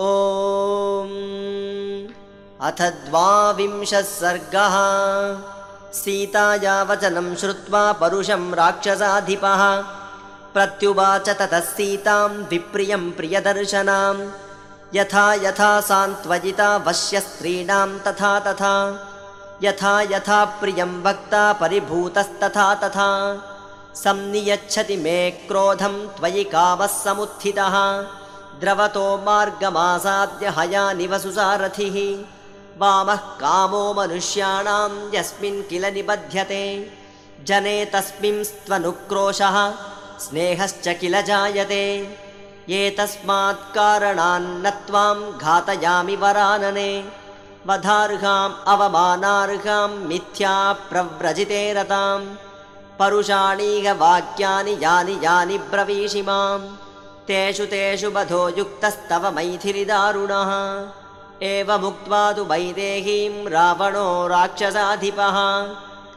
ॐ अथ द्वाविंशः सर्गः। सीताया वचनं श्रुत्वा परुषं राक्षसाधिपः। प्रत्युवाच ततः सीतां विप्रियं प्रियदर्शनां यथा यथा सान्त्वजिता वश्यस्त्रीणां तथा तथा। यथा यथा प्रियं वक्ता परिभूतस्तथा तथा। संनियच्छति मे क्रोधं त्वयि कामः समुत्थितः द्रवतो मार्गमासाद्य हयानिव सुसारथिः। वामः कामो मनुष्याणां यस्मिन् किल निबध्यते। जने तस्मिंस्त्वनुक्रोशः स्नेहश्च किल जायते। एतस्मात् कारणान्न त्वां घातयामि वरानने। वधार्हाम् अवमानार्हां मिथ्या प्रव्रजिते रताम्। परुषाणीह वाक्यानि यानि यानि ब्रवीषि माम् तेषु तेषु बधो युक्तस्तव मैथिलिदारुणः। एवमुक्त्वा तु वैदेहीं रावणो राक्षसाधिपः।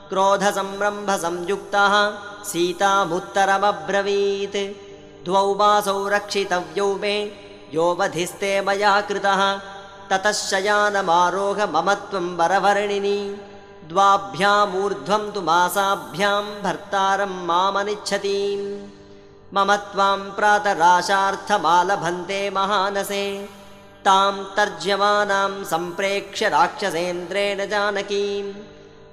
क्रोधसम्रम्भसंयुक्तः सीतामुत्तरमब्रवीत्। द्वौ मासौ रक्षितव्यौ मे योऽवधिस्ते मया कृतः। ततः शयानमारोह मम त्वं वरवर्णिनि। द्वाभ्यामूर्ध्वं तु मासाभ्यां भर्तारं मामनिच्छतीम् मम त्वां प्रातराशार्थमालभन्ते महानसे। तां तर्ज्यमानां सम्प्रेक्ष्य राक्षसेन्द्रेण जानकीं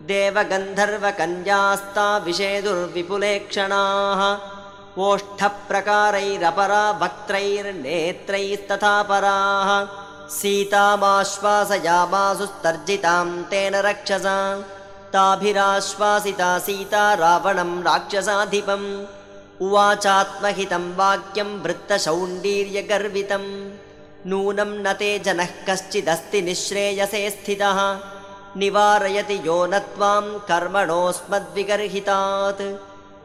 देवगन्धर्वकन्यास्ता विषेदुर्विपुलेक्षणाः ओष्ठप्रकारैरपरा वक्त्रैर्नेत्रैस्तथा पराः। सीतामाश्वासयामासुस्तर्जितां तेन रक्षसा। ताभिराश्वासिता सीता रावणं राक्षसाधिपम् उवाचात्महितं वाक्यं वृत्तशौण्डीर्यगर्वितं। नूनं न ते जनः कश्चिदस्ति निःश्रेयसे स्थितः। निवारयति यो न त्वां कर्मणोऽस्मद्विगर्हितात्।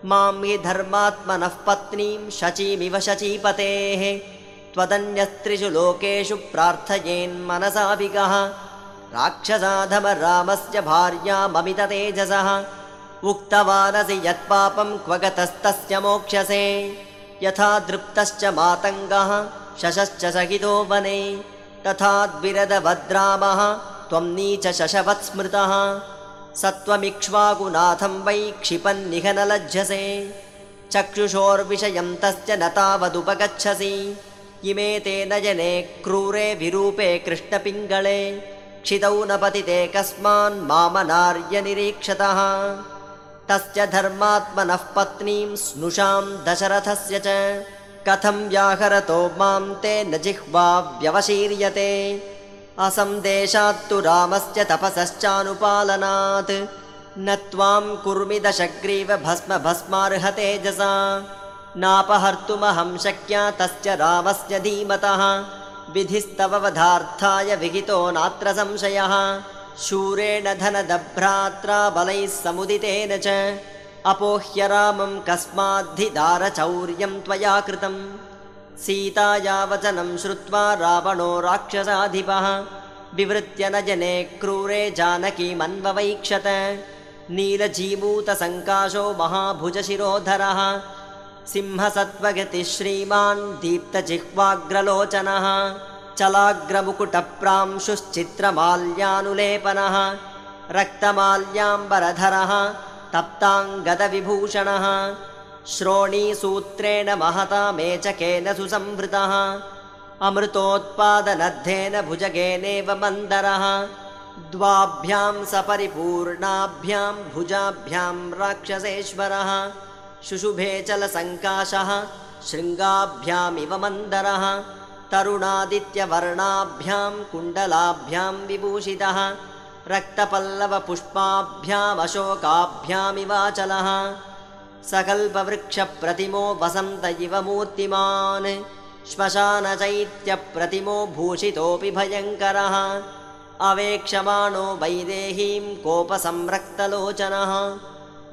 मां हि धर्मात्मनः पत्नीं शचीमिव शचीपतेः। त्वदन्यस्त्रिषु लोकेषु प्रार्थयेन्मनसाभिगः। राक्षसाधमरामस्य भार्याममिततेजसः उक्तवानसि यत्पापं क्व गतस्तस्य मोक्ष्यसे यथा दृप्तश्च मातङ्गः शशश्च सहितो वने। तथाद्विरदभद्रामः त्वं नीच शशवत् स्मृतः सत्त्वमिक्ष्वाकुनाथं वै लज्जसे चक्षुषोर्विषयं तस्य न तावदुपगच्छसि। इमे ते न जने क्रूरे विरूपे कृष्णपिङ्गळे क्षितौ न पतिते कस्मान्मामनार्यनिरीक्षतः तस्य धर्मात्मनः पत्नीं स्नुषां दशरथस्य च। कथं व्याहरतो मां ते न जिह्वा व्यवशीर्यते। असंदेशात्तु रामस्य तपसश्चानुपालनात्। न त्वां कुर्मि दशग्रीव भस्म भस्मार्हतेजसा नापहर्तुमहं शक्या तस्य रामस्य धीमतः। विधिस्तव वधार्थाय विहितो नात्र संशयः शूरेण धनदभ्रात्रा बलैः समुदितेन च। अपोह्य रामं कस्माद्धिदारचौर्यं त्वया कृतं सीताया वचनं श्रुत्वा रावणो राक्षसाधिपः। विवृत्य न जने क्रूरे जानकीमन्ववैक्षत नीलजीमूतसङ्काशो महाभुजशिरोधरः। सिंहसत्त्वगतिः श्रीमान् दीप्तजिह्वाग्रलोचनः चलाग्रमुकुटप्रांशुश्चित्रमाल्यानुलेपनः रक्तमाल्याम्बरधरः तप्ताङ्गदविभूषणः श्रोणीसूत्रेण महता मेचकेन सुसंवृतः अमृतोत्पादनद्धेन भुजगेनेव मन्दरः द्वाभ्यां सपरिपूर्णाभ्यां भुजाभ्यां राक्षसेश्वरः शुशुभे चलसङ्काशः शृङ्गाभ्यामिव मन्दरः तरुणादित्यवर्णाभ्यां कुण्डलाभ्यां विभूषितः रक्तपल्लवपुष्पाभ्यामशोकाभ्यामिवाचलः। सकल्पवृक्षप्रतिमो वसन्त इव मूर्तिमान् श्मशानचैत्यप्रतिमो भूषितोऽपि भयङ्करः। अवेक्षमाणो वैदेहीं कोपसंरक्तलोचनः।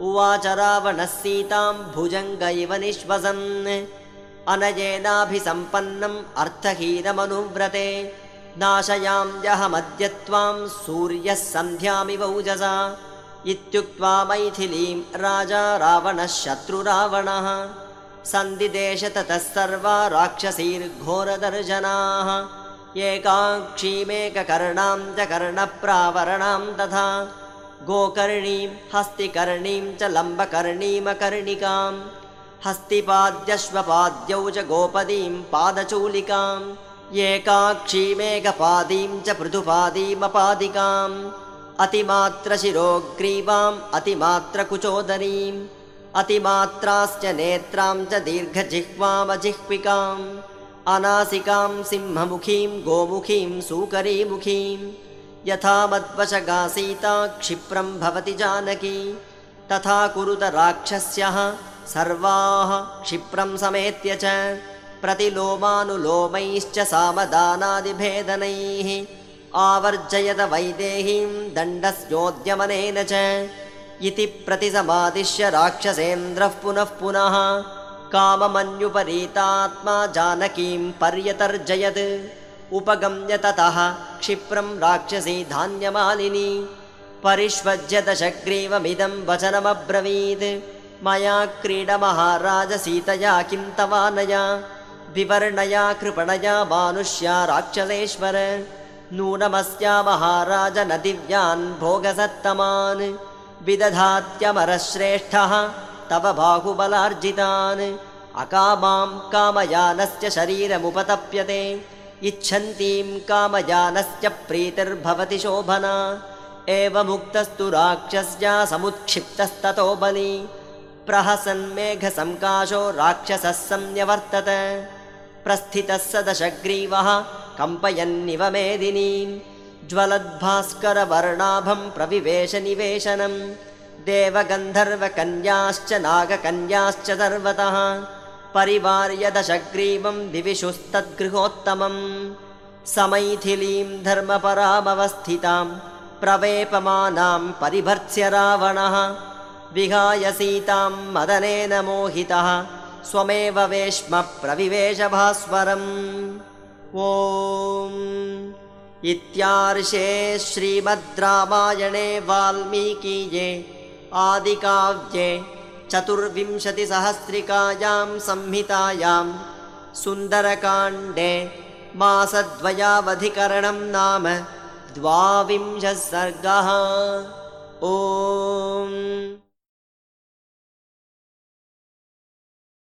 उवाच रावणः सीतां भुजङ्ग इव निश्वसन् अनयेनाभिसम्पन्नम् अर्थहीनमनुव्रते नाशयाम्यहमद्य त्वां सूर्यः सन्ध्यामिव ऊजसा। इत्युक्त्वा मैथिलीं राजा रावणः शत्रुरावणः। सन्दिदेश ततः सर्वा राक्षसीर्घोरदर्शनाः एकाक्षीमेककर्णां च कर्णप्रावरणां तथा। गोकर्णीं हस्तिकर्णीं च लम्बकर्णीमकर्णिकां हस्तिपाद्यश्वपाद्यौ च गोपदीं पादचूलिकाम् एकाक्षीमेकपादीं च पृथुपादीमपादिकाम् अतिमात्रशिरोग्रीवाम् अतिमात्रकुचोदरीम् अतिमात्राश्च नेत्रां च दीर्घजिह्वामजिह्विकाम् अनासिकां सिंहमुखीं गोमुखीं सूकरीमुखीं यथा मद्वशगा सीता क्षिप्रं भवति जानकी तथा कुरुत राक्षस्यः सर्वाः क्षिप्रं समेत्य च प्रतिलोमानुलोमैश्च सामदानादिभेदनैः आवर्जयत वैदेहीं दण्डस्योद्यमनेन च इति प्रतिसमादिश्य राक्षसेन्द्रः पुनः पुनः काममन्युपरीतात्मा जानकीं पर्यतर्जयत्। उपगम्य ततः क्षिप्रं राक्षसी धान्यमालिनी परिष्वज्य दशग्रीवमिदं वचनमब्रवीत्। मया क्रीडमहाराजसीतया किं तवानया? विवर्णया कृपणया मानुष्या राक्षसेश्वर। नूनमस्या महाराज न दिव्यान् भोगसत्तमान्। विदधात्यमरश्रेष्ठः तव बाहुबलार्जितान्। अकामां कामयानस्य शरीरमुपतप्यते। इच्छन्तीं कामयानस्य प्रीतिर्भवति शोभना एवमुक्तस्तु राक्षस्या समुत्क्षिप्तस्ततो बलि। प्रहसन्मेघसङ्काशो राक्षसः संन्यवर्तत। प्रस्थितः स दशग्रीवः कम्पयन्निव मेदिनीं ज्वलद्भास्करवर्णाभं प्रविवेशनिवेशनं देवगन्धर्वकन्याश्च नागकन्याश्च सर्वतः। परिवार्य दशग्रीवं दिविषुस्तद्गृहोत्तमं समैथिलीं धर्मपरामवस्थितां प्रवेपमानां परिभर्त्स्य रावणः विहाय सीतां मदनेन मोहितः स्वमेव वेश्म प्रविवेशभास्वरम् ॐ इत्यार्षे श्रीमद् रामायणे वाल्मीकीये आदिकाव्ये चतुर्विंशतिसहस्रिकायां संहितायां सुन्दरकाण्डे मासद्वयावधिकरणं नाम द्वाविंशः सर्गः। ॐ